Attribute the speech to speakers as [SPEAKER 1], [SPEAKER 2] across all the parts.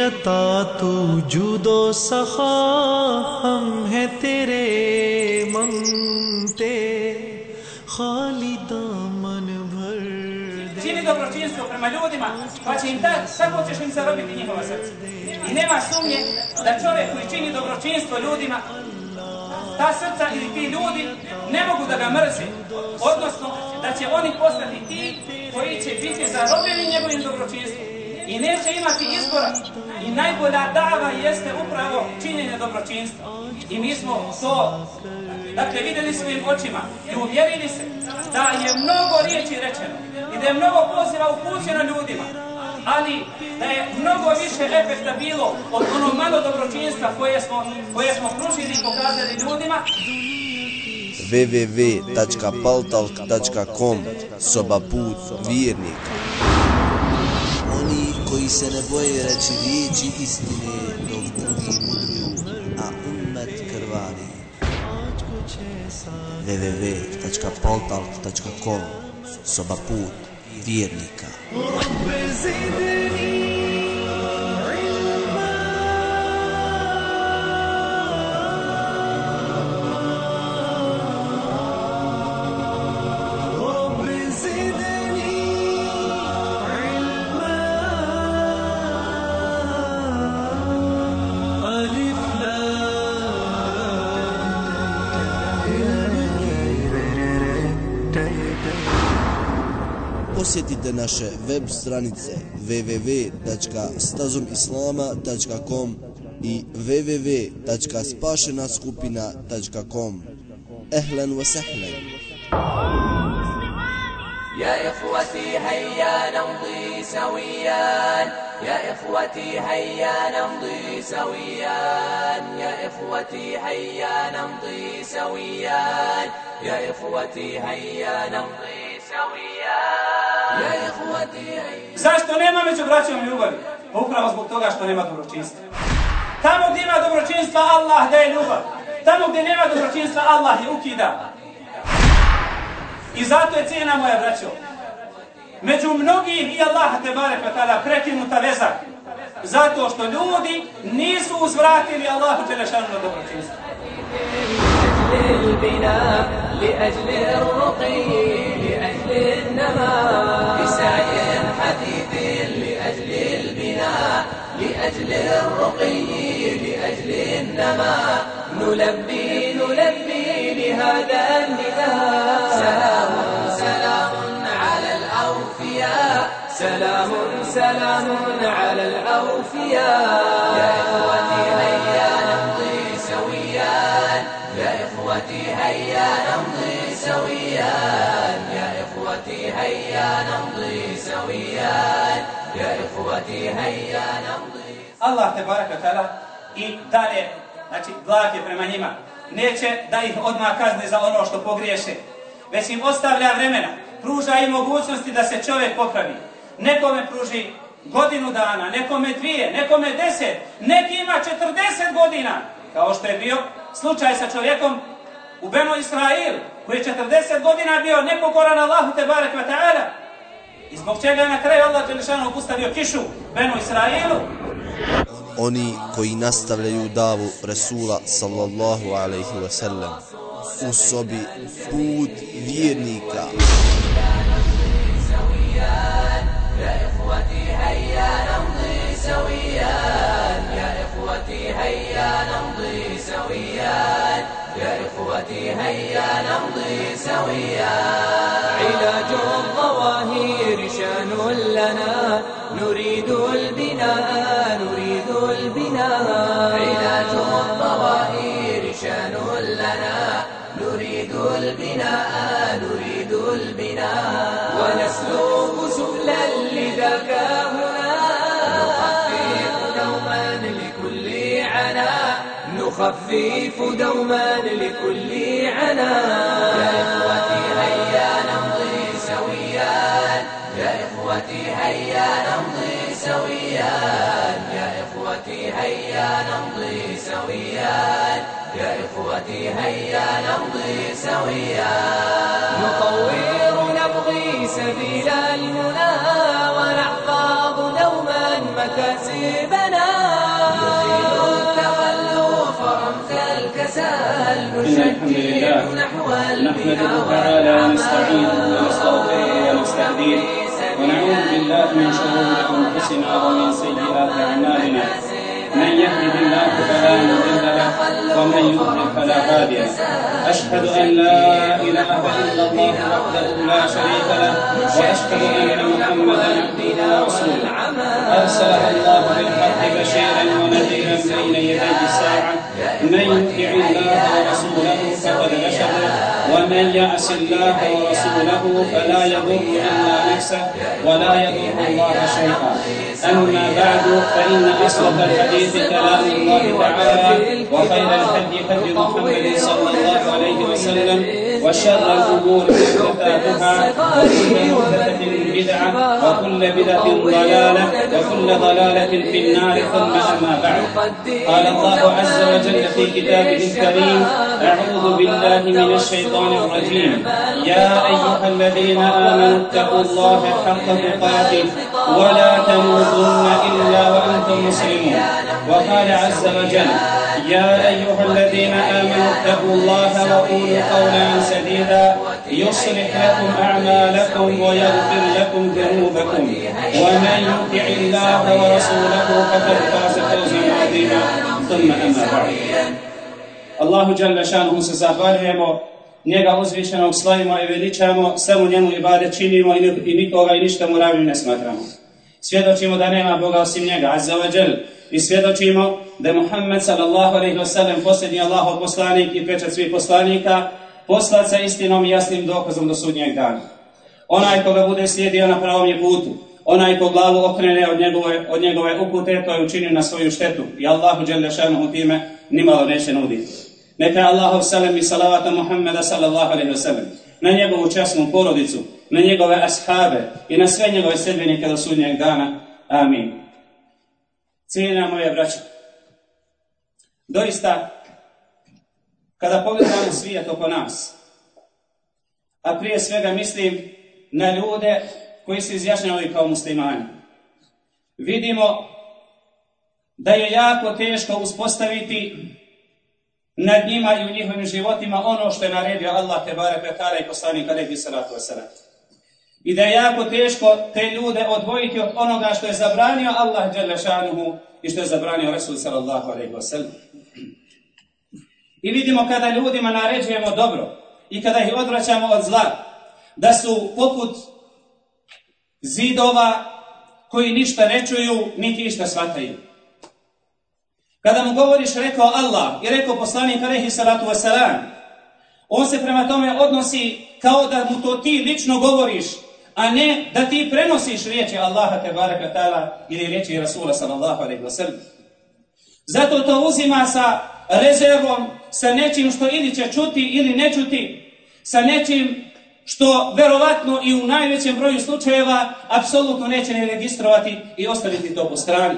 [SPEAKER 1] अता तू जुदो सखा हम है तेरे मंगते खाली दामन भर दे
[SPEAKER 2] Čini dobročinstvo prema ljudima, pa će im tak, tako ćeš im zarobiti njihova srca. I nema sumnje da čovjek koji čini dobročinstvo ljudima, ta srca ili ti ljudi ne mogu da ga mrze. Odnosno, da će oni postati ti koji će biti zarobljeni njegovim dobročinstvom. I neće imati izbora. I najbolja dava jeste upravo činjenje dobročinstva. I mi smo to, dakle, vidjeli svojim očima i uvjerili se da je mnogo riječi rečeno i da je mnogo poziva upućeno ljudima, ali da je mnogo više efekta bilo od onog malo dobročinstva koje smo, koje smo pružili i pokazali ljudima,
[SPEAKER 3] www.paltalk.com Soba put vjernika
[SPEAKER 4] koji se ne boje reći riječi istine dok drugi mudruju, a ummet krvari. www.paltalk.com Soba put vjernika.
[SPEAKER 3] Posjetite naše web stranice www.stazumislama.com i www.spašenaskupina.com Ehlen wa sahlen
[SPEAKER 5] يا إخوتي هيا نمضي سويا يا إخوتي هيا نمضي سويا يا إخوتي هيا نمضي سويا يا إخوتي هيا نمضي
[SPEAKER 2] Zašto nema među braćom ljubavi? Pa upravo zbog toga što nema dobročinstva. Tamo gdje ima dobročinstva, Allah daje ljubav. Tamo gdje nema dobročinstva, Allah je ukida. I zato je cijena moja braćo. Među mnogim i Allah te barek tada prekinuta veza. Zato što ljudi nisu uzvratili Allahu Đelešanu na dobročinstvo.
[SPEAKER 5] لأجل البناء لأجل الرقي النماء بسعي حثيث لأجل البناء لأجل الرقي لأجل النماء نلبي نلبي لهذا النداء سلام سلام على الأوفياء. سلام سلام على الأوفياء. يا إخوتي هيا نمضي سويا. يا إخوتي هيا نمضي سويا. هيا نمضي سويا يا إخوتي هيا نمضي
[SPEAKER 2] Allah te baraka tada i dalje, znači blag je prema njima. Neće da ih odmah kazni za ono što pogriješe, već im ostavlja vremena, pruža im mogućnosti da se čovjek popravi. Nekome pruži godinu dana, nekome dvije, nekome deset, neki ima četrdeset godina, kao što je bio slučaj sa čovjekom u Beno Israil, koji je 40 godina bio nepokoran Allahu te barek wa ta'ala. I zbog čega je na kraju Allah Đelešanu obustavio kišu Benu Israilu,
[SPEAKER 3] Oni koji nastavljaju davu Resula sallallahu alaihi wa sallam u sobi put vjernika
[SPEAKER 5] نخفف دوما لكل عنا يا إخوتي هيا نمضي سويا يا إخوتي هيا نمضي سويا يا إخوتي هيا نمضي سويا يا إخوتي هيا نمضي سويا نطور نبغي سبيل المنى ونحفظ دوما مكاسبنا
[SPEAKER 2] إن الحمد لله نحمده تعالى ونستعينه ونستغفره ونستهديه ونعوذ بالله من شرور أنفسنا ومن سيئات أعمالنا. من يهده الله فلا مضل له ومن يضلل فلا هادي له. أشهد أن لا إله إلا الله وحده لا شريك له وأشهد أن محمدا عبده ورسوله. أرسله الله بالحق بشيرا ونذيرا بين يدي الساعة من يطع الله ورسوله فقد رشد ومن يعص الله ورسوله فلا يضر إلا نفسه ولا يضر الله شيئا. أما بعد فإن أصدق الحديث كلام الله تعالى وخير الهدي هدي محمد صلى الله عليه وسلم. وشر الأمور محدثاتها وكل محدثة بدعة وكل بدعة ضلالة وكل ضلالة في النار ثم أما بعد قال الله عز وجل في كتابه الكريم أعوذ بالله من الشيطان الرجيم. يا أيها الذين آمنوا اتقوا الله حق تقاته ولا تموتن إلا وأنتم مسلمون. وقال عز وجل يا أيها الذين آمنوا اتقوا الله وقولوا قولا سديدا يصلح لكم أعمالكم ويغفر لكم ذنوبكم ومن يطع الله ورسوله فقد فاز فوزا عظيما ثم أما بعد Allahu Đalla šanuhu se zahvaljujemo, njega uzvišenog slavimo i veličamo, samo njemu i bade činimo i nikoga i ništa mu ravnim ne smatramo. Svjedočimo da nema Boga osim njega, azza wa džel, i svjedočimo da je Muhammed sallallahu alaihi wa sallam posljednji Allahov poslanik i pečat svih poslanika, poslat sa istinom i jasnim dokazom do sudnjeg dana. Onaj koga bude slijedio na pravom je putu, onaj ko glavu okrene od njegove, od njegove upute, to je učinio na svoju štetu i Allahu dželle šanuhu time nimalo neće nuditi. Neka je Allahov salam i salavata Muhammeda sallallahu alaihi wa sallam na njegovu časnu porodicu, na njegove ashabe i na sve njegove sedbenike do sudnjeg dana. Amin. Cijena moje braća, doista, kada pogledamo svijet oko nas, a prije svega mislim na ljude koji se izjašnjavaju kao muslimani, vidimo da je jako teško uspostaviti nad njima i u njihovim životima ono što je naredio Allah te barek i poslanik alejhi salatu vesselam. I da je jako teško te ljude odvojiti od onoga što je zabranio Allah dželle i što je zabranio Resul sallallahu alejhi. I vidimo kada ljudima naređujemo dobro i kada ih odvraćamo od zla, da su poput zidova koji ništa ne čuju, niti išta shvataju. Kada mu govoriš rekao Allah i rekao poslanik alejhi salatu wasalam, on se prema tome odnosi kao da mu to ti lično govoriš, a ne da ti prenosiš riječi Allaha te baraka ili riječi Rasula sallallahu alejhi wasallam. Zato to uzima sa rezervom, sa nečim što ili će čuti ili ne čuti, sa nečim što verovatno i u najvećem broju slučajeva apsolutno neće ne registrovati i ostaviti to po strani.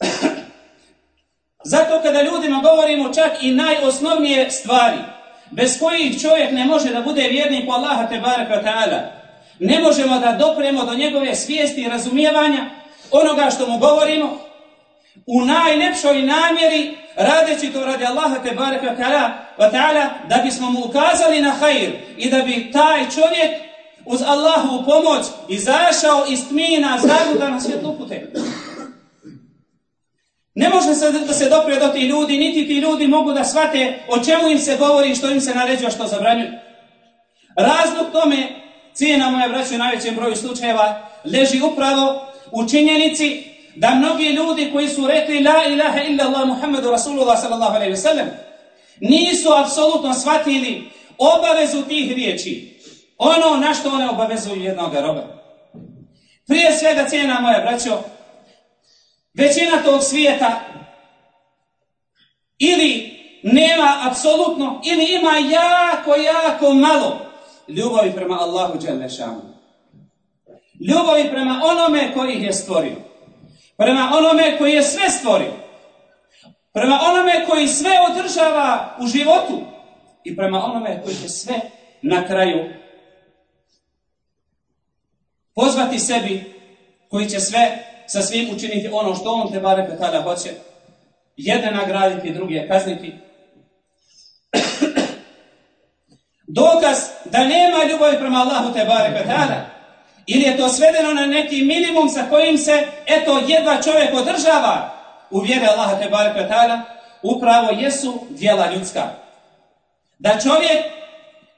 [SPEAKER 2] Zato kada ljudima govorimo čak i najosnovnije stvari, bez kojih čovjek ne može da bude vjernik u Allaha te ta'ala, ne možemo da dopremo do njegove svijesti i razumijevanja onoga što mu govorimo, u najlepšoj namjeri, radeći to radi Allaha te baraka ta'ala, da bismo mu ukazali na hajr i da bi taj čovjek uz Allahu pomoć izašao iz tmina zaguda na svjetlu pute. Ne može se da se doprije do tih ljudi, niti ti ljudi mogu da shvate o čemu im se govori što im se naređuje, što zabranjuje. Razlog tome, cijena moja braća u najvećem broju slučajeva, leži upravo u činjenici da mnogi ljudi koji su rekli la ilaha illa Allah Muhammedu Rasulullah sallallahu alaihi sellem nisu apsolutno shvatili obavezu tih riječi. Ono na što one obavezuju jednog roba. Prije svega cijena moja braćo, Većina tog svijeta ili nema apsolutno, ili ima jako, jako malo ljubavi prema Allahu Đelešanu. Ljubavi prema onome koji ih je stvorio. Prema onome koji je sve stvorio. Prema onome koji sve održava u životu. I prema onome koji će sve na kraju pozvati sebi, koji će sve sa svim učiniti ono što on te bare tada hoće. Jedne nagraditi, druge kazniti. dokaz da nema ljubavi prema Allahu te barek ili je to svedeno na neki minimum sa kojim se eto jedva čovjek održava u vjere Allaha te barek upravo jesu djela ljudska. Da čovjek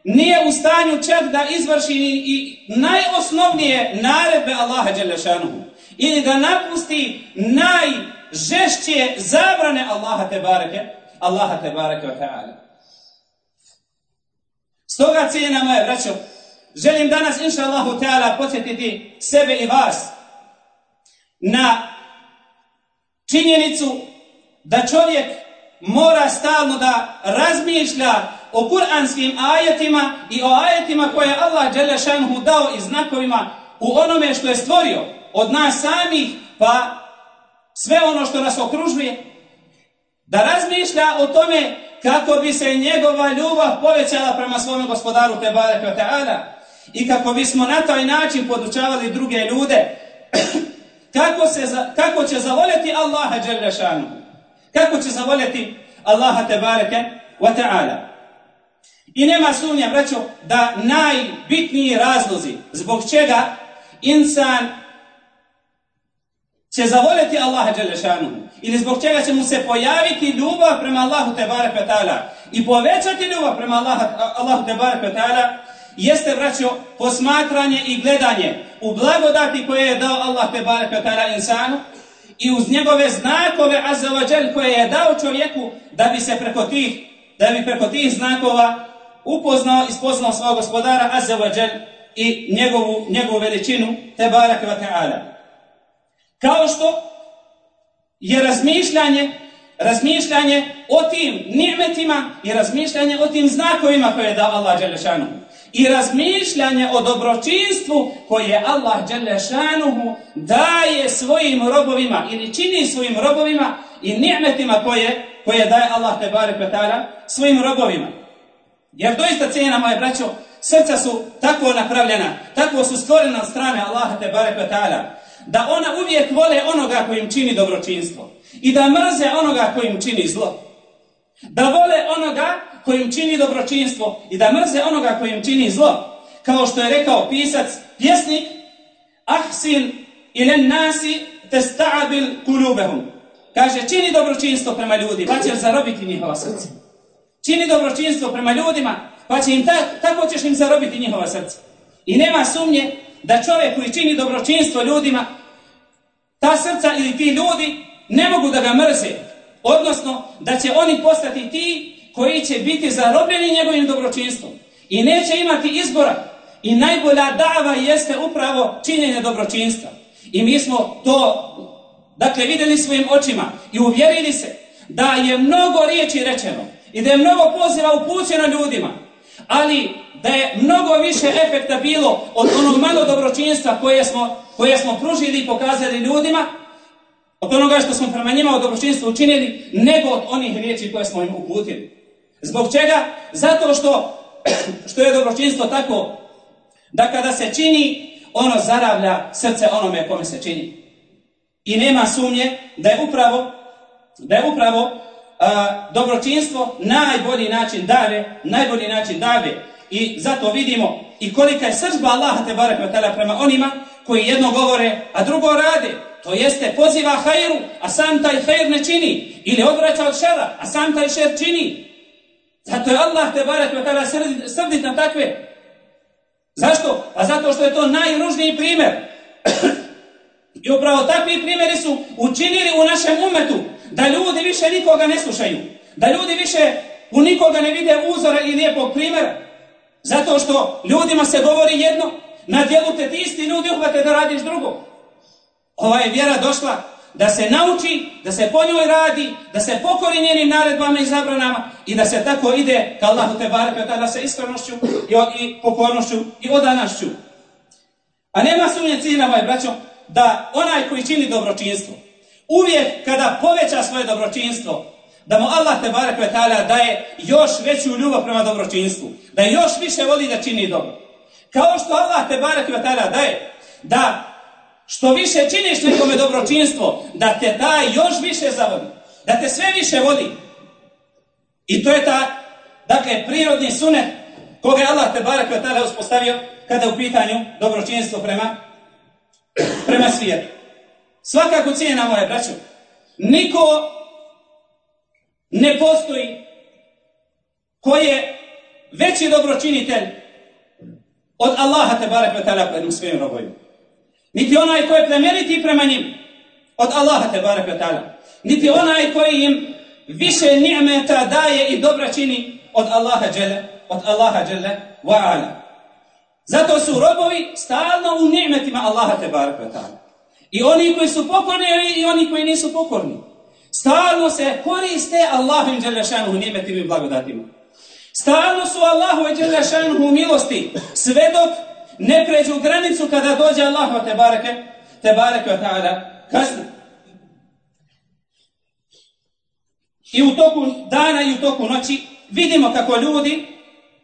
[SPEAKER 2] nije u stanju čak da izvrši i najosnovnije naredbe Allaha Đelešanuhu ili da napusti najžešće zabrane Allaha te bareke, Allaha te bareke wa ta'ala. Stoga cijena moje braćo, želim danas inša Allahu ta'ala podsjetiti sebe i vas na činjenicu da čovjek mora stalno da razmišlja o kuranskim ajetima i o ajetima koje je Allah Đelešanhu dao i znakovima u onome što je stvorio od nas samih pa sve ono što nas okružuje da razmišlja o tome kako bi se njegova ljubav povećala prema svome gospodaru Tebare Ta'ala i kako bismo na taj način podučavali druge ljude kako, se, kako će zavoljeti Allaha Đelešanu kako će zavoljeti Allaha Tebareke wa ta'ala. I nema sumnja, braćo, da najbitniji razlozi zbog čega insan će zavoljeti Allaha Đelešanu ili zbog čega će mu se pojaviti ljubav prema Allahu Tebare Petala i povećati ljubav prema Allahu Tebare Petala jeste, braćo, posmatranje i gledanje u blagodati koje je dao Allah Tebare Petala insanu i uz njegove znakove azzawajal koje je dao čovjeku da bi se preko tih, da bi preko tih znakova upoznao i spoznao svog gospodara azzawajal i njegovu, njegovu veličinu te ta'ala. Kao što je razmišljanje razmišljanje o tim nimetima i razmišljanje o tim znakovima koje je dao Allah Đelešanu. I razmišljanje o dobročinstvu koje Allah Đelešanuhu daje svojim robovima ili čini svojim robovima i nimetima koje, koje daje Allah Tebare Petara svojim robovima. Jer doista cijena moje braćo, srca su tako napravljena, tako su stvorena od strane Allaha Tebare Petara, da ona uvijek vole onoga koji im čini dobročinstvo i da mrze onoga koji im čini zlo. Da vole onoga koji im čini dobročinstvo i da mrze onoga koji im čini zlo. Kao što je rekao pisac, pjesnik, ahsin ilen nasi testa'abil kulubehum. Kaže, čini dobročinstvo prema ljudi, pa će zarobiti njihova srca. Čini dobročinstvo prema ljudima, pa će im tako ćeš im zarobiti njihova srca. I nema sumnje da čovjek koji čini dobročinstvo ljudima, ta srca ili ti ljudi ne mogu da ga mrze. Odnosno, da će oni postati ti koji će biti zarobljeni njegovim dobročinstvom. I neće imati izbora. I najbolja dava jeste upravo činjenje dobročinstva. I mi smo to, dakle, vidjeli svojim očima i uvjerili se da je mnogo riječi rečeno i da je mnogo poziva upućeno ljudima, ali da je mnogo više efekta bilo od onog malo dobročinstva koje smo, koje smo pružili i pokazali ljudima, od onoga što smo prema njima od dobročinstva učinili, nego od onih riječi koje smo im uputili. Zbog čega? Zato što, što je dobročinstvo tako da kada se čini, ono zaravlja srce onome kome se čini. I nema sumnje da je upravo, da je upravo dobročinstvo najbolji način dave, najbolji način dave. I zato vidimo i kolika je sržba Allaha te barek prema onima koji jedno govore, a drugo rade. To jeste poziva hajru, a sam taj hajr ne čini. Ili odvraća od šera, a sam taj šer čini. Zato je Allah te barek tada srdit na takve. Zašto? Pa zato što je to najružniji primjer. I upravo takvi primjeri su učinili u našem umetu da ljudi više nikoga ne slušaju. Da ljudi više u nikoga ne vide uzora i lijepog primjera. Zato što ljudima se govori jedno, na djelu te ti isti ljudi uhvate da radiš drugo. Ova je vjera došla da se nauči, da se po njoj radi, da se pokori njenim naredbama i zabranama i da se tako ide ka Allahu te bareke tada sa iskrenošću i, i pokornošću i odanašću. A nema sumnje cijena, moj braćo, da onaj koji čini dobročinstvo, uvijek kada poveća svoje dobročinstvo, da mu Allah te bareke daje još veću ljubav prema dobročinstvu, da još više voli da čini dobro. Kao što Allah te bareke daje da što više činiš nekome dobročinstvo, da te taj još više zavodi. Da te sve više vodi. I to je ta, dakle, prirodni sunet koga je Allah te barek tada uspostavio kada je u pitanju dobročinstvo prema, prema svijetu. Svakako cijena moje braćo, niko ne postoji koji je veći dobročinitelj od Allaha te barek tada prema svojim. Niti onaj koji je plemeniti prema njim od Allaha te barek. Niti onaj koji im više ni'meta daje i dobra čini od Allaha džele, od Allaha džele wa ala. Zato su robovi stalno u ni'metima Allaha te barek I oni koji su pokorni i oni koji nisu pokorni. Stalno se koriste Allahom dželle šanu ni'metima i blagodatima. Stalno su Allahu dželle šanu u milosti sve dok ne pređu granicu kada dođe Allah te bareke te bareke ta'ala kazna. I u toku dana i u toku noći vidimo kako ljudi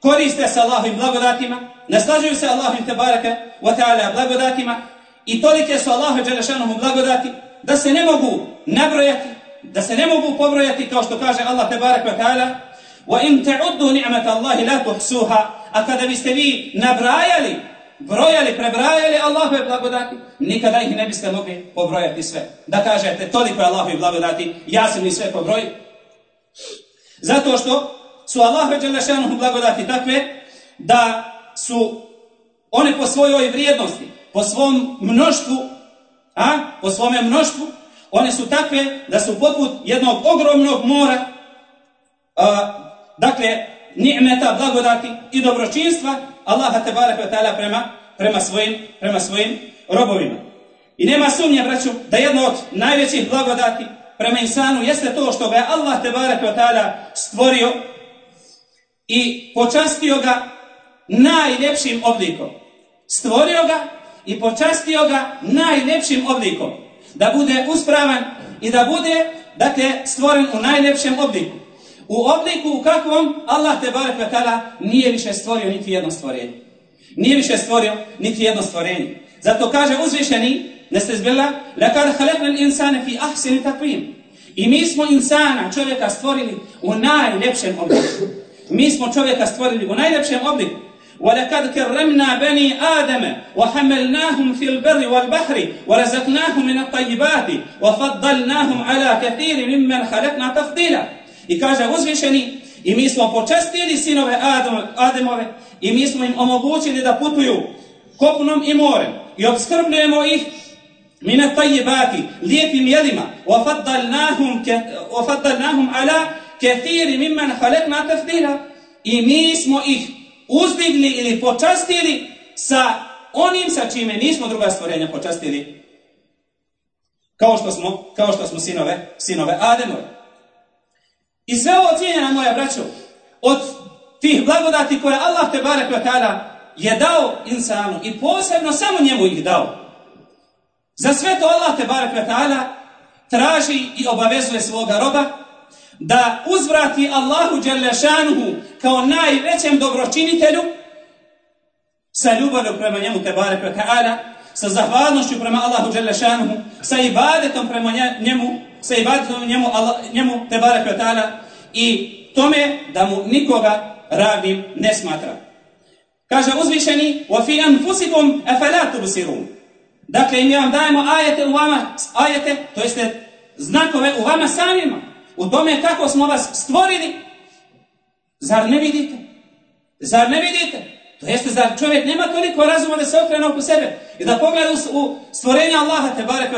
[SPEAKER 2] koriste se Allahovim blagodatima, naslađuju se Allahovim tebareke wa ta'ala blagodatima i tolike su Allahu Đelešanuhu blagodati da se ne mogu nabrojati, da se ne mogu pobrojati kao što kaže Allah tebareke wa ta'ala وَإِن تَعُدُّوا نِعْمَةَ اللَّهِ لَا تُحْسُوهَا A kada biste vi nabrajali, brojali, prebrajali Allahove blagodati, nikada ih ne biste mogli pobrojati sve. Da kažete, toliko je Allahove blagodati, ja sam ih sve pobrojio. Zato što su Allahu Đelešanuhu blagodati takve da su one po svojoj vrijednosti, po svom mnoštvu, a, po svome mnoštvu, one su takve da su poput jednog ogromnog mora, a, dakle, ni'meta, blagodati i dobročinstva Allaha te barek ta'ala prema, prema, svojim, prema svojim robovima. I nema sumnje, braću, da jedno od najvećih blagodati prema insanu jeste to što ga je Allah te barek ta'ala stvorio i počastio ga najljepšim oblikom. Stvorio ga i počastio ga najljepšim oblikom. Da bude uspravan i da bude, dakle, stvoren u najljepšem obliku. U obliku u kakvom Allah te barek ta'ala nije više stvorio niti jedno stvorenje. Nije više stvorio niti jedno stvorenje. Zato kaže uzvišeni, nestezbila, lakad halekna insane fi ahsini takvim. I mi smo insana, čovjeka, stvorili u najljepšem obliku. Mi smo čovjeka stvorili u najljepšem obliku. وَلَكَدْ كَرَّمْنَا بَنِي آدَمَ وَحَمَلْنَاهُمْ فِي الْبَرِّ وَالْبَحْرِ وَرَزَقْنَاهُمْ مِنَ الطَّيِّبَاتِ وَفَضَّلْنَاهُمْ عَلَى كَثِيرٍ مِمَّنْ خَلَقْنَا تَفْضِيلًا I kaže uzvišeni, i mi smo počastili sinove Ademove i mi smo im omogućili da putuju kopnom i morem i obskrbljujemo ih mine tajibati, lijepim jelima, وَفَضَّلْنَاهُمْ عَلَى كَثِيرٍ مِمَّنْ خَلَقْنَا تَفْضِيلًا I mi smo ih uzdigli ili počastili sa onim sa čime nismo druga stvorenja počastili kao što smo, kao što smo sinove, sinove Ademove. I sve ovo cijenjena moja braćo, od tih blagodati koje Allah te barek je dao insanu i posebno samo njemu ih dao. Za sve to Allah te barek traži i obavezuje svoga roba da uzvrati Allahu Đelešanuhu kao najvećem dobročinitelju sa ljubavljom prema njemu te barek sa zahvalnošću prema Allahu Đelešanuhu, sa ibadetom prema njemu, sa ibadetom njemu, Allah, njemu te barek i tome da mu nikoga ravnim ne smatra. Kaže uzvišeni, وَفِي أَنْفُسِكُمْ أَفَلَا تُبْسِرُونَ Dakle, mi vam dajemo ajete u vama, ajete, to jeste znakove u vama samima, u tome kako smo vas stvorili. Zar ne vidite? Zar ne vidite? To jeste, zar čovjek nema toliko razuma da se okrene oko sebe i da pogleda u stvorenja Allaha te barek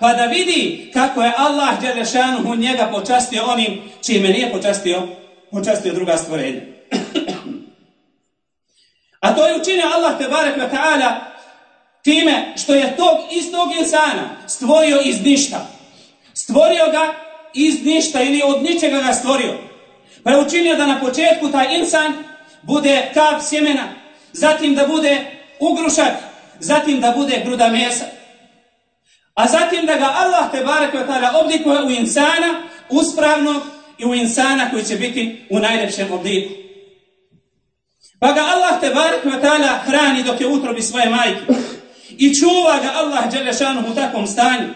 [SPEAKER 2] pa da vidi kako je Allah u njega počastio onim čime nije počastio, počastio druga stvorenja. A to je učinio Allah te barek time što je tog istog insana stvorio iz ništa. Stvorio ga iz ništa ili od ničega ga stvorio. Pa je učinio da na početku taj insan bude kap sjemena, zatim da bude ugrušak, zatim da bude gruda mesa. A zatim da ga Allah te barek oblikuje u insana uspravnog i u insana koji će biti u najljepšem obliku. Pa ga Allah te barek hrani dok je utrobi svoje majke. I čuva ga Allah u takvom stanju.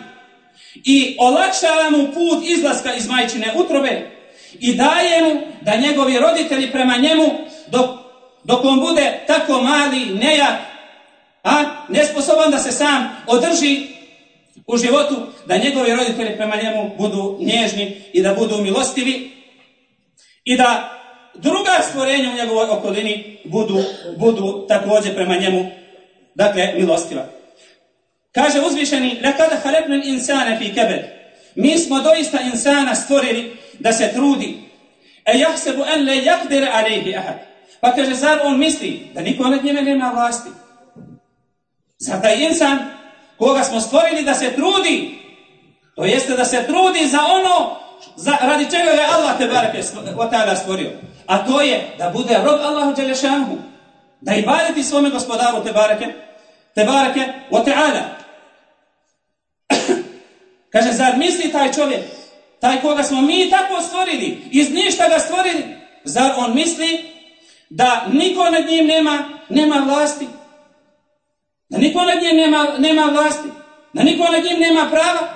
[SPEAKER 2] I olakšava mu put izlaska iz majčine utrobe. I daje mu da njegovi roditelji prema njemu dok dok on bude tako mali, nejak, a nesposoban da se sam održi u životu, da njegovi roditelji prema njemu budu nježni i da budu milostivi i da druga stvorenja u njegovoj okolini budu, budu također prema njemu, dakle, milostiva. Kaže uzvišeni, lekada haleknul insane fi kebed. Mi smo doista insana stvorili da se trudi. E jahsebu en le jakdere alejhi ahad. Pa kaže, zar on misli da niko nad njime nema vlasti? Zar taj insan koga smo stvorili da se trudi, to jeste da se trudi za ono za, radi čega je Allah te bareke stvorio. A to je da bude rob Allahu Đelešanhu. Da ibadeti svome gospodaru te bareke, te bareke o ta'ala. Kaže, zar misli taj čovjek, taj koga smo mi tako stvorili, iz ništa ga stvorili, zar on misli da niko nad njim nema, nema vlasti? Da niko nad njim nema, nema vlasti? Da niko nad njim nema prava?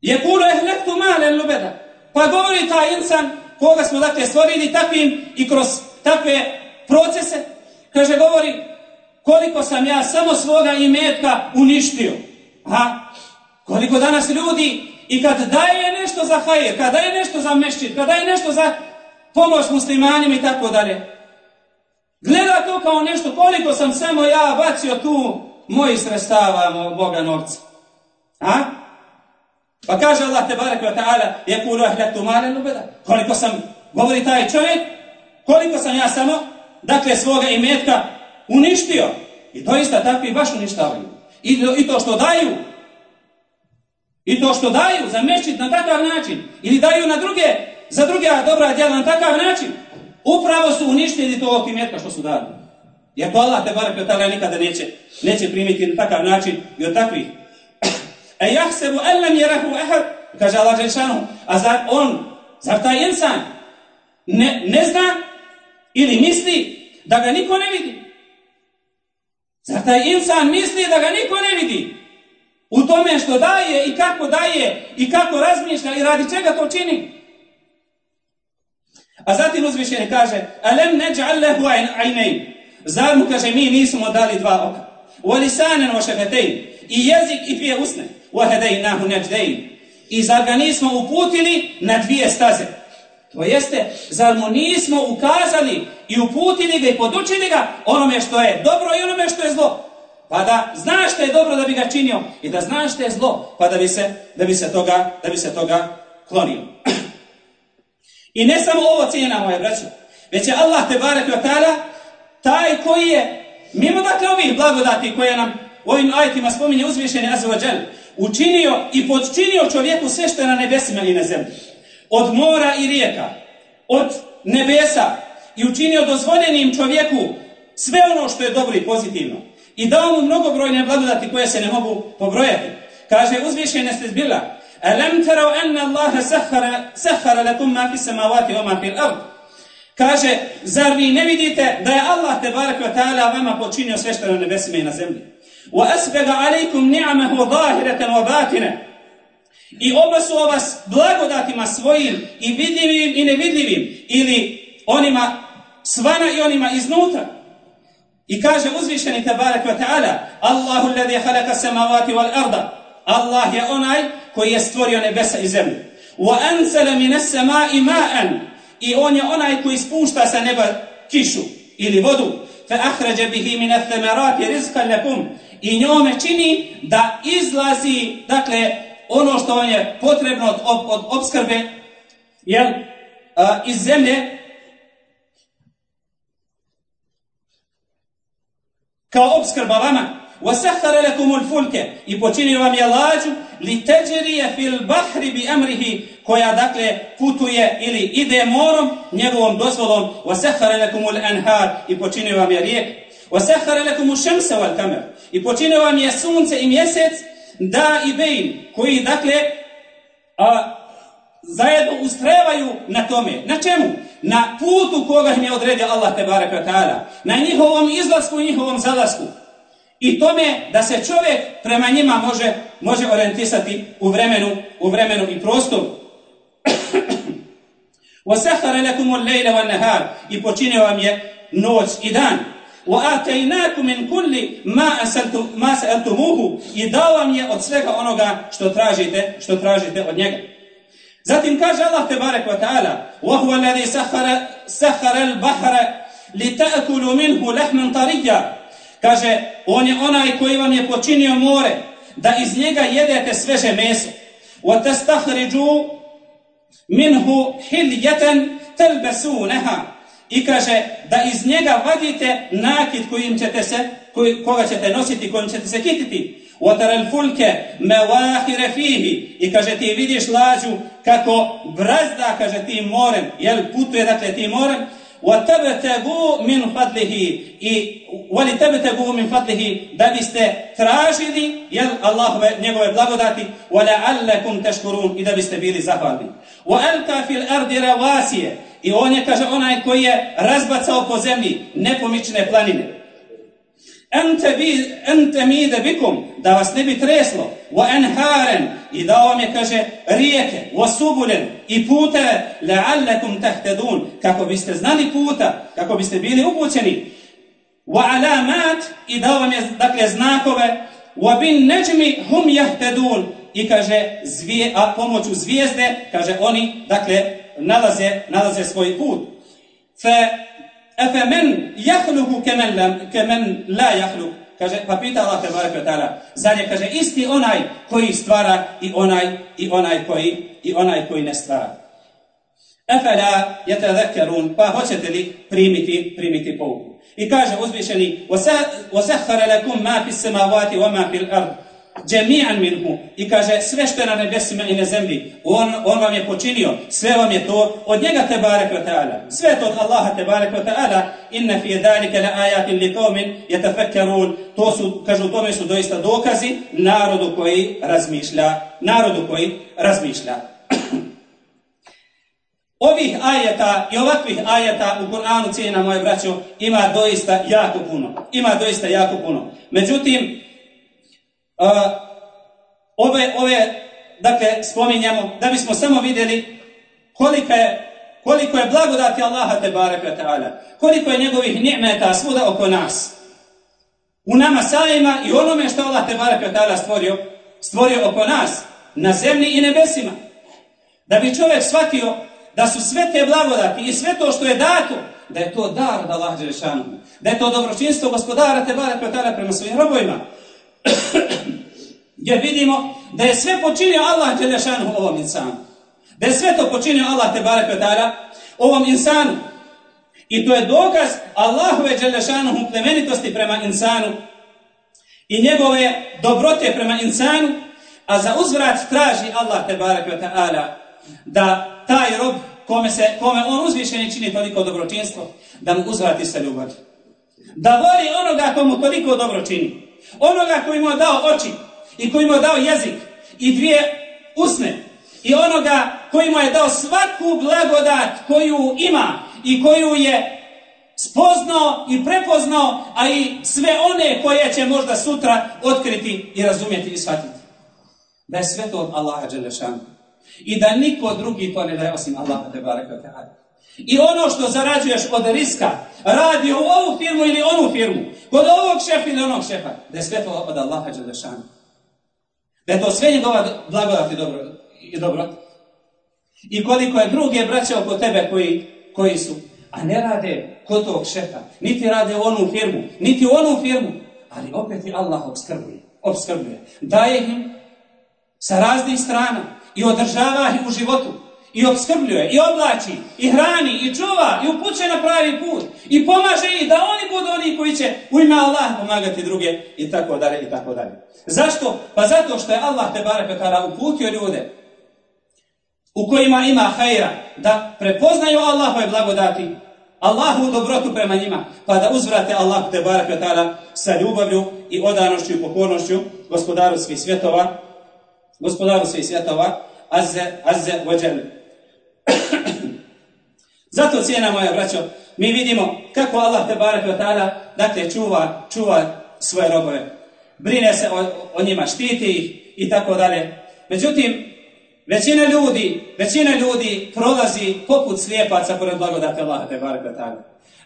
[SPEAKER 2] Je kulo ehlektu malen lubeda. Pa govori taj insan koga smo dakle stvorili takvim i kroz takve procese. Kaže, govori koliko sam ja samo svoga imetka uništio. A koliko danas ljudi i kad daje nešto za hajer, kad daje nešto za mešćid, kad daje nešto za pomoć muslimanima i tako dalje. Gleda to kao nešto koliko sam samo ja bacio tu mojih sredstava Boga novca. A? Pa kaže Allah te barek wa ta'ala je kulu ahlektu malen lubeda. Koliko sam, govori taj čovjek, koliko sam ja samo, dakle svoga imetka uništio. I doista takvi baš uništavaju. I, I to što daju, i to što daju za mešćit na takav način, ili daju na druge, za druge dobra djela na takav način, upravo su uništili to ovog imetka što su dali. Jer to Allah te barek ta'ala nikada neće, neće primiti na takav način i od takvih. E jahsebu elem jerahu ehad, kaže Allah Žešanu, a zar on, zar taj insan ne, ne zna ili misli da ga niko ne vidi? Zar taj insan misli da ga niko ne vidi? U tome što daje i kako daje i kako razmišlja i radi čega to čini? A zatim uzvišeni kaže, alem neđa'al lehu ajnej. Zar mu, kaže, mi nismo dali dva oka. U olisanen I jezik i dvije usne. U ahedejnahu neđdejn. I zar ga nismo uputili na dvije staze. To jeste, zar mu nismo ukazali i uputili ga i podučili ga onome što je dobro i onome što je zlo. Pa da znaš što je dobro da bi ga činio i da znaš što je zlo, pa da bi se, da bi se, toga, da bi se toga klonio. I ne samo ovo cijena moje braće, već je Allah te barek ta'ala taj koji je, mimo dakle ovih blagodati koje nam u ovim ajetima spominje uzvišeni Azzawajal, učinio i podčinio čovjeku sve što je na nebesima i na zemlji. Od mora i rijeka, od nebesa i učinio dozvoljenim čovjeku sve ono što je dobro i pozitivno. I dao mu mnogobrojne blagodati koje se ne mogu pobrojati. Kaže uzvišene se zbila Tarau anna Allah sahara, sahara lakum ma fi samavati wa ma fil ard. Kaže, zar vi ne vidite da je Allah te barek wa ta'ala vama počinio sve što je na nebesima i na zemlji? وَأَسْبَغَ عَلَيْكُمْ نِعَمَهُ ظَاهِرَةً وَبَاتِنَ I obasuo vas blagodatima svojim i vidljivim i nevidljivim ili onima svana i onima iznutra. I kaže uzvišeni tabarak wa ta'ala Allahu alladhi halaka samavati wal arda Allah je onaj koji je stvorio nebesa i zemlju. Wa ansala minas samai ma'an i on je onaj koji spušta sa neba kišu ili vodu. Fa akhraja bihi min ath-thamarati rizqan lakum i njome čini da izlazi, dakle, ono što vam je potrebno od, od obskrbe, jel, a, iz zemlje, kao obskrba vama. وَسَحَّرَ لَكُمُ الْفُلْكَ I počinio vam je lađu li teđerije fil bahri bi amrihi koja dakle putuje ili ide morom njegovom dozvolom وَسَحَّرَ لَكُمُ الْأَنْهَارِ i počinio vam je rijek وَسَحَّرَ لَكُمُ الشَّمْسَ وَالْكَمَرِ I počinio vam je sunce i mjesec, da i bejn, koji dakle a, zajedno ustrevaju na tome. Na čemu? Na putu koga im je odredio Allah te barek ta'ala. Na njihovom izlasku i njihovom zalasku. I tome da se čovjek prema njima može, može orientisati u vremenu, u vremenu i prostoru. وَسَحَرَ لَكُمُ اللَّيْلَ وَالنَّهَارِ I počinio vam je noć i dan. وَآتَيْنَاكُمْ مِنْ كُلِّ مَا أَسَلْتُمْ مَا سَأَلْتُمُوهُ I dao vam je od svega onoga što tražite, što tražite od njega. Zatim kaže Allah te barek wa ta'ala وَهُوَ الَّذِي سَحَرَ, سَحَرَ الْبَحْرَ لِتَأْكُلُوا مِنْهُ لَحْمًا طَرِيًّا Kaže, on je onaj koji vam je počinio more, da iz njega jedete sveže meso. وَتَسْتَحْرِجُوا minhu hiljeten telbesuneha. I kaže da iz njega vadite nakid kojim ćete se, koji, koga ćete nositi, kojim ćete se kititi. وَتَرَ الْفُلْكَ مَوَاهِرَ فِيهِ I kaže ti vidiš lađu kako brazda, kaže ti morem, jel putuje dakle ti morem, وَتَبْتَغُوا مِنْ فَضْلِهِ I وَلِتَبْتَغُوا مِنْ فَضْلِهِ Da biste tražili, jel, Allahove, njegove blagodati, وَلَعَلَّكُمْ تَشْكُرُونَ I da biste bili zahvalni. وَأَلْقَى فِي الْأَرْضِ رَوَاسِيَ I on je, kaže, onaj koji je razbacao po zemlji nepomične planine. Ente bikum, da vas ne bi treslo, wa enharen, i da vam je, kaže, rijeke, wa subulen, i puteve, la'allakum tahtedun, kako biste znali puta, kako biste bili upućeni, wa alamat, i da vam je, dakle, znakove, wa bin neđmi hum jahtedun, i kaže, zvije, a pomoću zvijezde, kaže, oni, dakle, nalaze, nalaze svoj put. Fe Men jahluhu kemen la, kemen la jahluk. Kaže, pa pita Allah te barek ta'ala, zar je, kaže, isti onaj koji stvara i onaj, i onaj koji, i onaj koji ne stvara. Efela yatadhakkarun, pa hoćete li primiti, primiti pouku. I kaže uzvišeni, وَسَحَّرَ لَكُمْ مَا فِي السَّمَاوَاتِ وَمَا فِي الْأَرْضِ džemijan minhu. I kaže sve što je na nebesima i na zemlji on, on vam je počinio. Sve vam je to od njega te barek wa ta'ala sve to od Allaha te barek wa ta'ala inna fi dhalika la ayatin li qaumin yatafakkarun to su kažu tome su doista dokazi narodu koji razmišlja narodu koji razmišlja. Ovih ajeta i ovakvih ajeta u Kur'anu cijena moje braćo ima doista jako puno. Ima doista jako puno. Međutim, ove, ove, dakle, spominjamo da bismo samo vidjeli koliko je, koliko je blagodati Allaha te baraka ta'ala, koliko je njegovih ni'meta svuda oko nas. U nama sajima i onome što Allah te baraka ta'ala stvorio, stvorio oko nas, na zemlji i nebesima. Da bi čovjek shvatio da su sve te blagodati i sve to što je dato, da je to dar od Allah da je to dobročinstvo gospodara te baraka ta'ala prema svojim robojima gdje vidimo da je sve počinio Allah Đelešanu ovom insanu. Da je sve to počinio Allah te barek ovom insanu. I to je dokaz Allahove Đelešanu plemenitosti prema insanu i njegove dobrote prema insanu, a za uzvrat traži Allah te barek da taj rob kome, se, kome on uzvišeni čini toliko dobročinstvo, da mu uzvrati sa ljubav. Da voli onoga komu toliko dobro čini. Onoga koji mu je dao oči i koji mu je dao jezik i dvije usne i onoga koji mu je dao svaku blagodat koju ima i koju je spoznao i prepoznao, a i sve one koje će možda sutra otkriti i razumjeti i shvatiti. Da je sve to od Allaha Đelešanu. I da niko drugi to ne daje osim Allaha te I ono što zarađuješ od riska, radi u ovu firmu ili onu firmu, kod ovog šefa ili onog šefa, da je sve to od Allaha Đelešanu. Da je to sve njegova blagodat i dobro. I, dobro. I koliko je druge braće oko tebe koji, koji su, a ne rade kod tog šefa, niti rade u onu firmu, niti u onu firmu, ali opet i Allah obskrbuje. obskrbuje. Daje im sa raznih strana i održava ih u životu i obskrbljuje, i oblači, i hrani, i čuva, i upuće na pravi put, i pomaže ih da oni budu oni koji će u ime Allah pomagati druge, i tako dalje, i tako dalje. Zašto? Pa zato što je Allah te bare pekara uputio ljude u kojima ima hajra, da prepoznaju Allahove blagodati, Allahu dobrotu prema njima, pa da uzvrate Allah te pekara sa ljubavlju i odanošću i pokornošću gospodaru svih svjetova, gospodaru svih svjetova, azze, azze, zato cijena moja braćo, mi vidimo kako Allah te barek dakle čuva, čuva svoje robove. Brine se o, njima, štiti ih i tako dalje. Međutim, Većina ljudi, većina ljudi prolazi poput slijepaca pored blagodati Allaha te ta'ala.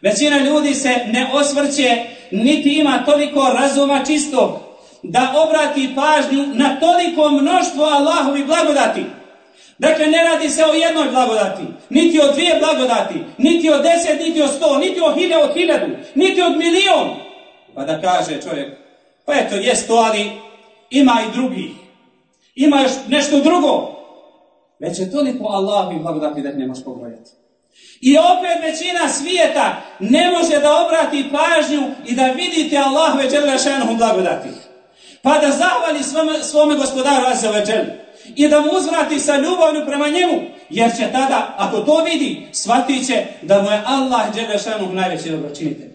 [SPEAKER 2] Većina ljudi se ne osvrće, niti ima toliko razuma čistog, da obrati pažnju na toliko mnoštvo Allahovi blagodati. Dakle, ne radi se o jednoj blagodati, niti o dvije blagodati, niti o deset, niti o sto, niti o hiljadu, od hiljadu, niti od milijon. Pa da kaže čovjek, pa eto, jest to, ali ima i drugih. Ima još nešto drugo. Već je toliko Allahovi blagodati da ne možeš. I opet većina svijeta ne može da obrati pažnju i da vidite Allahove dželle blagodati. Pa da zahvali svome, svome gospodaru Azza i da mu uzvrati sa ljubavlju prema njemu, jer će tada, ako to vidi, shvatit će da mu je Allah dželle najveći dobročinitelj.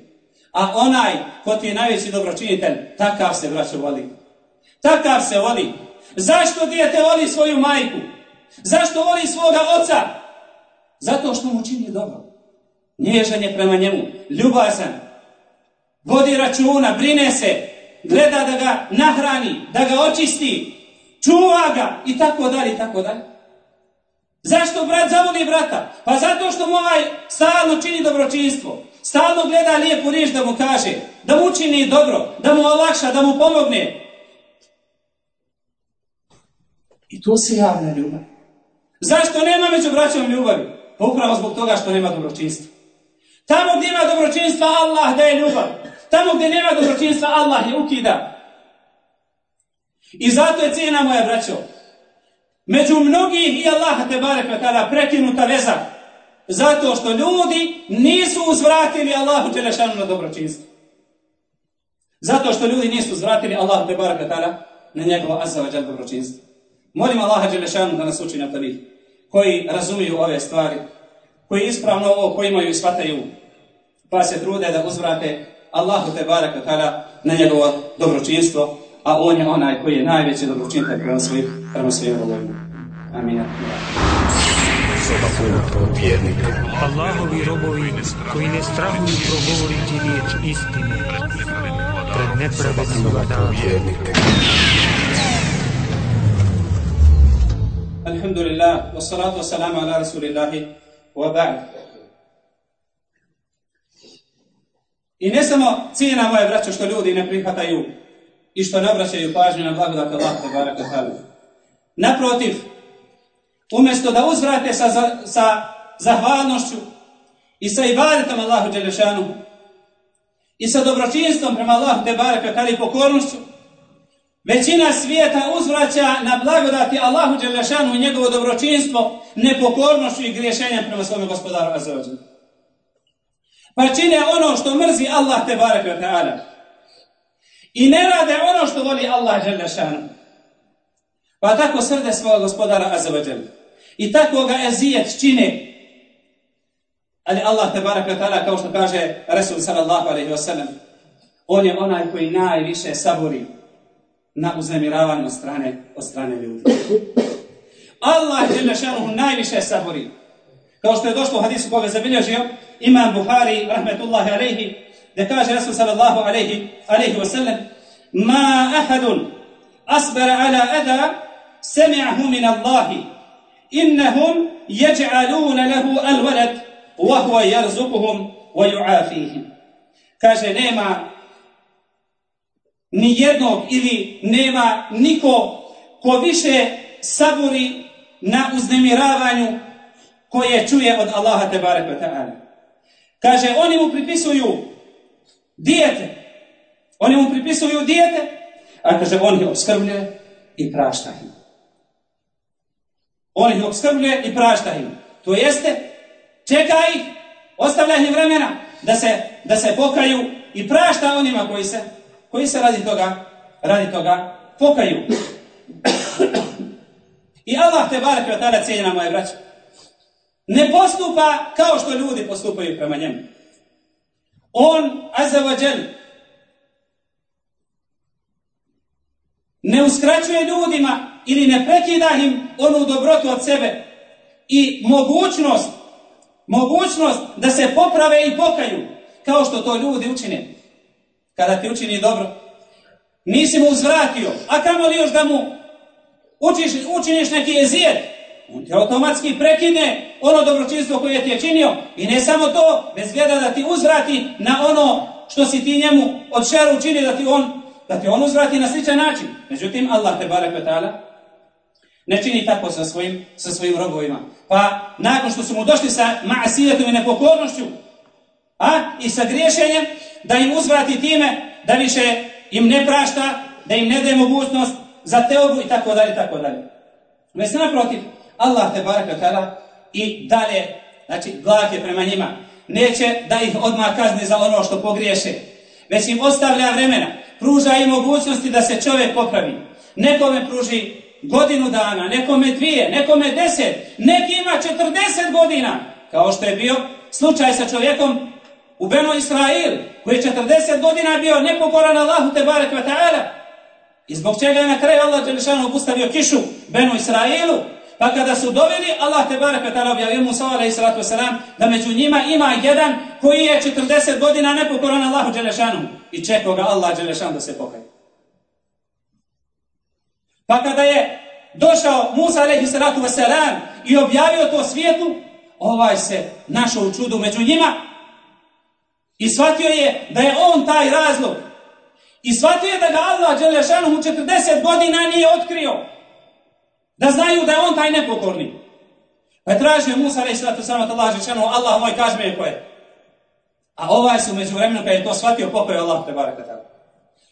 [SPEAKER 2] A onaj ko ti je najveći dobročinitelj, takav se braćo voli. Takav se voli. Zašto dijete voli svoju majku? Zašto voli svoga oca? Zato što mu čini dobro. Nježan je prema njemu, ljubazan, vodi računa, brine se, gleda da ga nahrani, da ga očisti, čuva ga i tako dalje i tako dalje. Zašto brat zavoli brata? Pa zato što mu ovaj stalno čini dobročinstvo. Stalno gleda lijepu riječ da mu kaže, da mu čini dobro, da mu olakša, da mu pomogne. I to se javna ljubav. Zašto nema među braćom ljubavi? Pa upravo zbog toga što nema dobročinstva. Tamo gdje ima dobročinstva, Allah daje ljubav. Tamo gdje nema dobročinstva, Allah je ukida. I zato je cijena moja braćo. Među mnogih i Allaha te barek tada prekinuta veza. Zato što ljudi nisu uzvratili Allahu Đelešanu na dobročinstvo. Zato što ljudi nisu uzvratili Allahu te barek na njegovo azza dobročinstvo. Molim Allaha Đelešanu da nas uči na koji razumiju ove stvari, koji ispravno ovo poimaju i shvataju, pa se trude da uzvrate Allahu te baraka tada na njegovo dobročinstvo, a on je onaj koji je najveći dobročinitelj prema svojim, prema svojim robovima. Amin.
[SPEAKER 6] Allahovi robovi koji ne strahuju progovoriti riječ istine pred nepravednim danom.
[SPEAKER 2] Alhamdulillah, wassalatu wassalamu ala rasulillahi wa ba'd. I ne samo cijena moje braćo što ljudi ne prihvataju i što ne obraćaju pažnju na blagodat Allah te baraka Naprotiv, umjesto da uzvrate sa, sa zahvalnošću i sa ibadetom Allahu Đelešanu i sa dobročinstvom prema Allahu te baraka i pokornošću, Većina svijeta uzvraća na blagodati Allahu Đelešanu i njegovo dobročinstvo nepokornošću i griješenjem prema svome gospodaru Azzawajal. Pa čine ono što mrzi Allah te barek. I ne rade ono što voli Allah Đelešanu. Pa tako srde svoga gospodara Azzawajal. I tako ga ezijet čine. Ali Allah te ta'ala kao što kaže Resul sallallahu alaihi wa on je onaj koji najviše sabori na uznemiravanju od strane, od strane ljudi. Allah šanuhu najviše sabori. Kao što je došlo u hadisu koga zabilježio Imam Buhari, rahmetullahi alaihi, da kaže Rasul sallallahu alaihi, alaihi wasallam, Ma ahadun asbara ala ada sami'ahu min Allahi innahum yaj'aluna lahu al-walad wa huwa yarzuquhum wa yu'afihim. Kaže, nema ni jednog ili nema niko ko više saburi na uznemiravanju koje čuje od Allaha te ta'ala. Kaže, oni mu pripisuju dijete. Oni mu pripisuju dijete, a kaže, on ih obskrbljuje i prašta im. On ih obskrbljuje i prašta im. To jeste, čeka ih, ostavlja ih vremena da se, da se pokaju i prašta onima koji se koji se radi toga, radi toga pokaju. I Allah te barek tada cijenjena moje braće. Ne postupa kao što ljudi postupaju prema njemu. On, azzawajal, ne uskraćuje ljudima ili ne prekida im onu dobrotu od sebe i mogućnost, mogućnost da se poprave i pokaju, kao što to ljudi učine. Kada ti učini dobro, nisi mu uzvratio, a kamo li još da mu učiš, učiniš neki jezijet, on te automatski prekine ono dobročinstvo koje ti je činio i ne samo to, bez gleda da ti uzvrati na ono što si ti njemu od šera učinio da ti on da ti on uzvrati na sličan način. Međutim, Allah te barek ne čini tako sa svojim, sa svojim robovima. Pa nakon što su mu došli sa ma'asijetom i nepokornošću, a i sa griješenjem, da im uzvrati time da više im ne prašta, da im ne daje mogućnost za teobu i tako dalje, tako dalje. Već naprotiv, Allah te baraka tada i dalje, znači blag je prema njima. Neće da ih odmah kazni za ono što pogriješe, već im ostavlja vremena, pruža im mogućnosti da se čovjek popravi. Nekome pruži godinu dana, nekome dvije, nekome deset, neki ima četrdeset godina, kao što je bio slučaj sa čovjekom u Beno Israil, koji je 40 godina bio nepokoran Allahu te barek. I zbog čega je na kraju Allah Đelešanu obustavio kišu Beno Israilu, pa kada su doveli, Allah te barek ta'ala objavio Musa alaih salatu wasalam, da među njima ima jedan koji je 40 godina nepokoran Allahu Đelešanu i čekao ga Allah Đelešanu da se pokaje. Pa kada je došao Musa alaihi salatu wasalam i objavio to svijetu, ovaj se našao u čudu među njima i shvatio je da je on taj razlog. I shvatio je da ga Allah Đelešanu u 40 godina nije otkrio. Da znaju da je on taj nepokorni. Pa je tražio Musa reći da to samo Allah Đelešanu, Allah moj kaži mi je ko je. A ovaj su među vremenu kad je to shvatio pokoj Allah te baraka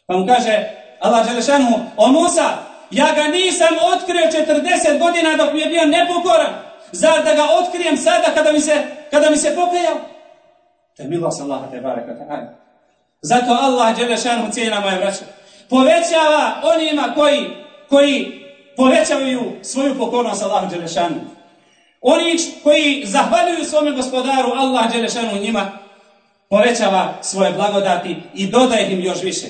[SPEAKER 2] Pa mu kaže Allah Đelešanu, o Musa, ja ga nisam otkrio 40 godina dok mi je bio nepokoran. Zar da ga otkrijem sada kada mi se, kada mi se pokajao? To je milost Allaha te ta'ala. Zato Allah Đelešanu cijena moje vraća. Povećava onima koji, koji povećavaju svoju pokornost Allahu Đelešanu. Oni koji zahvaljuju svome gospodaru Allah Đelešanu njima povećava svoje blagodati i dodaje im još više.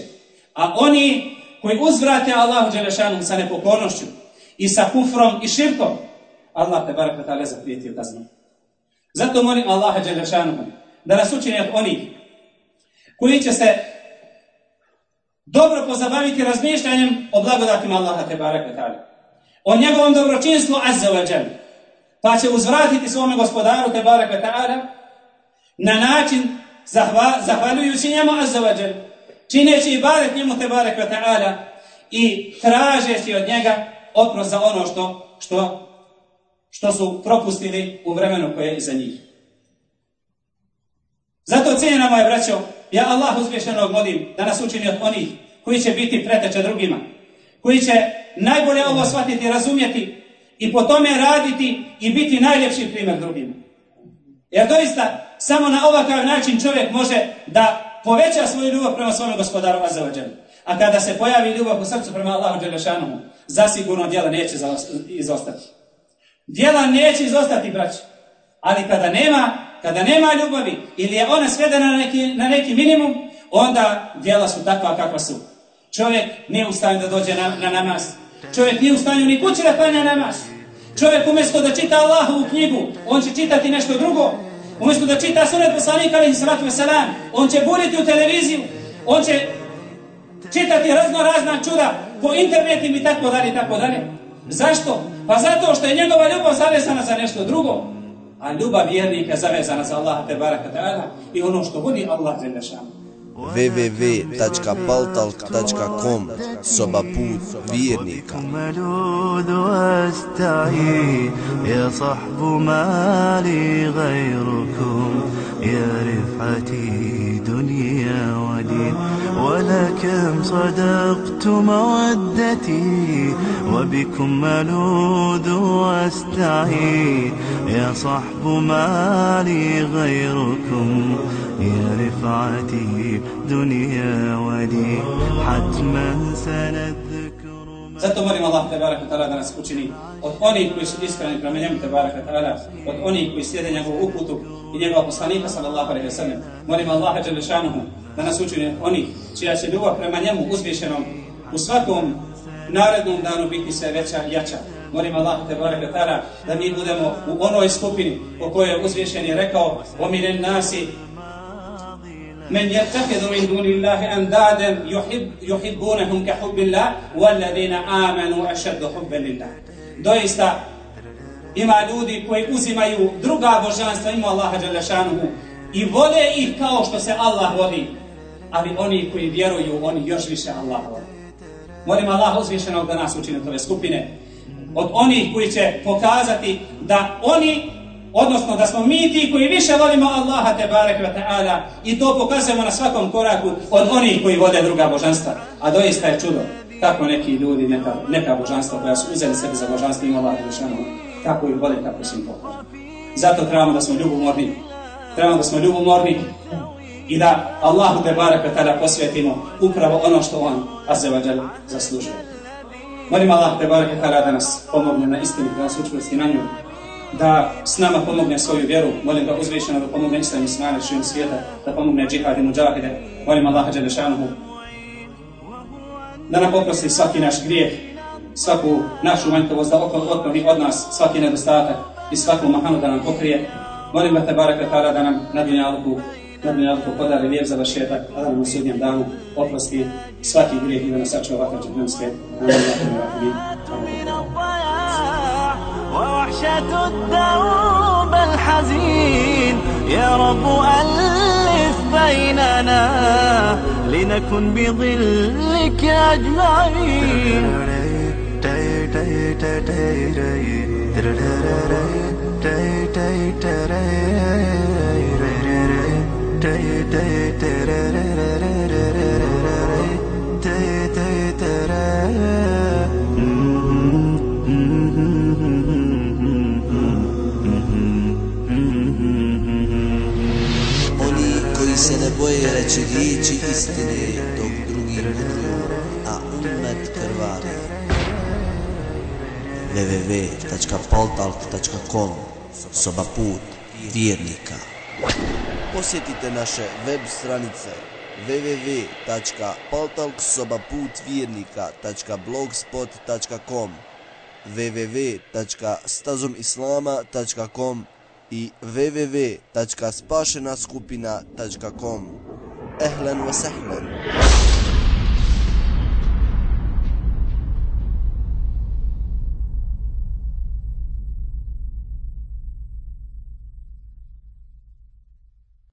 [SPEAKER 2] A oni koji uzvrate Allahu Đelešanu sa nepokornošću i sa kufrom i širkom, Allah te baraka ta'ala zaprijetio kaznu. Zato molim Allaha Đelešanu da nas učini od onih koji će se dobro pozabaviti razmišljanjem o blagodatima Allaha te baraka O njegovom dobročinstvu azza wa Pa će uzvratiti svome gospodaru te baraka ta'ala na način zahvaljujući njemu azza wa čineći i baret njemu te baraka ta'ala i tražeći od njega oprost za ono što, što, što su propustili u vremenu koje je iza njih. Zato cijenjena moje braćo, ja Allah uzvišenog molim da nas učini od onih koji će biti preteče drugima, koji će najbolje ovo shvatiti, razumjeti i po tome raditi i biti najljepši primjer drugima. Jer doista samo na ovakav način čovjek može da poveća svoju ljubav prema svome gospodaru Azzawajal. A kada se pojavi ljubav u srcu prema Allahu Đelešanuhu, zasigurno djela neće izostati. Djela neće izostati, braći. Ali kada nema kada nema ljubavi ili je ona svedena na neki, na neki minimum, onda djela su takva kakva su. Čovjek nije u da dođe na, na namaz. Čovjek nije u stanju ni kući da klanja namaz. Čovjek umjesto da čita Allahovu knjigu, on će čitati nešto drugo. Umjesto da čita sunet poslanika alaihi salatu wasalam, on će buriti u televiziju, on će čitati razno razna čuda po internetima i tako dalje i tako dalje. Zašto? Pa zato što je njegova ljubav zavezana za nešto drugo. A ljubav vjernika zavezana za Allaha te baraka ta'ala i ono što vodi Allah za nešanu
[SPEAKER 3] www.paltalk.com Soba put vjernika
[SPEAKER 1] يا صحب ما لي غيركم يا رفعتي دنيا ودين ولكم صدقت مودتي وبكم ملوذ واستعين يا صحب ما لي غيركم يا رفعتي دنيا ودين حتما سنذكر
[SPEAKER 2] Zato molim Allah te baraka ta'ala da nas učini od onih koji su iskreni prema njemu te baraka ta'ala, od onih koji slijede njegovu uputu i njegova poslanika sallallahu alaihi wa sallam. Molim Allaha Đelešanuhu da nas učini oni čija će ljubav prema njemu uzvišenom u svakom narednom danu biti sve veća i jača. Molim Allah te baraka ta'ala da mi budemo u onoj skupini o kojoj je uzvišen je rekao omiren nasi من يتخذ من دون الله أندادا يحب يحبونهم كحب الله والذين آمنوا أشد حبا لله doista Ima ljudi koji uzimaju druga božanstva, ima Allaha Đelešanuhu i vole ih kao što se Allah voli. Ali oni koji vjeruju, oni još više Allah voli. Molim Allah uzvišenog da nas učine tove skupine. Od onih koji će pokazati da oni, odnosno da smo mi ti koji više volimo Allaha te barek ta'ala i to pokazujemo na svakom koraku od onih koji vode druga božanstva. A doista je čudo kako neki ljudi, neka, neka božanstva koja su uzeli sebi za božanstvo ima Allah kako ih vole, kako su im Zato trebamo da smo ljubomorni. Trebamo da smo ljubomorni i da Allahu te barek tada posvetimo upravo ono što on azzavadžal zaslužuje. Molim Allah te barek tada da nas pomogne na istini, da nas učvrsti na da s nama pomogne svoju vjeru, molim da uzvišeno da pomogne i smane širom svijeta, da pomogne džihad i muđahide, molim Allaha Đelešanuhu da nam poprosti svaki naš grijeh, svaku našu manjkavost, da otkloni od nas svaki nedostatak i svaku mahanu da nam pokrije. Molim da te baraka da nam na dunjalku, na dunjalku podari lijep završetak, a da nam u sudnjem danu oprosti svaki grijeh i da nas sačuva ovakve džahnemske.
[SPEAKER 1] ووحشة الدرب الحزين. يا رب ألف بيننا لنكن بظلك أجمعين.
[SPEAKER 4] se boje reći riječi istine dok drugi mudruju, a umet krvari. www.paltalk.com Soba put vjernika
[SPEAKER 3] Posjetite naše web stranice www.paltalksobaputвjernika.blogspot.com www.stazomislama.com i www.spašenaskupina.com Ehlen wa sahlen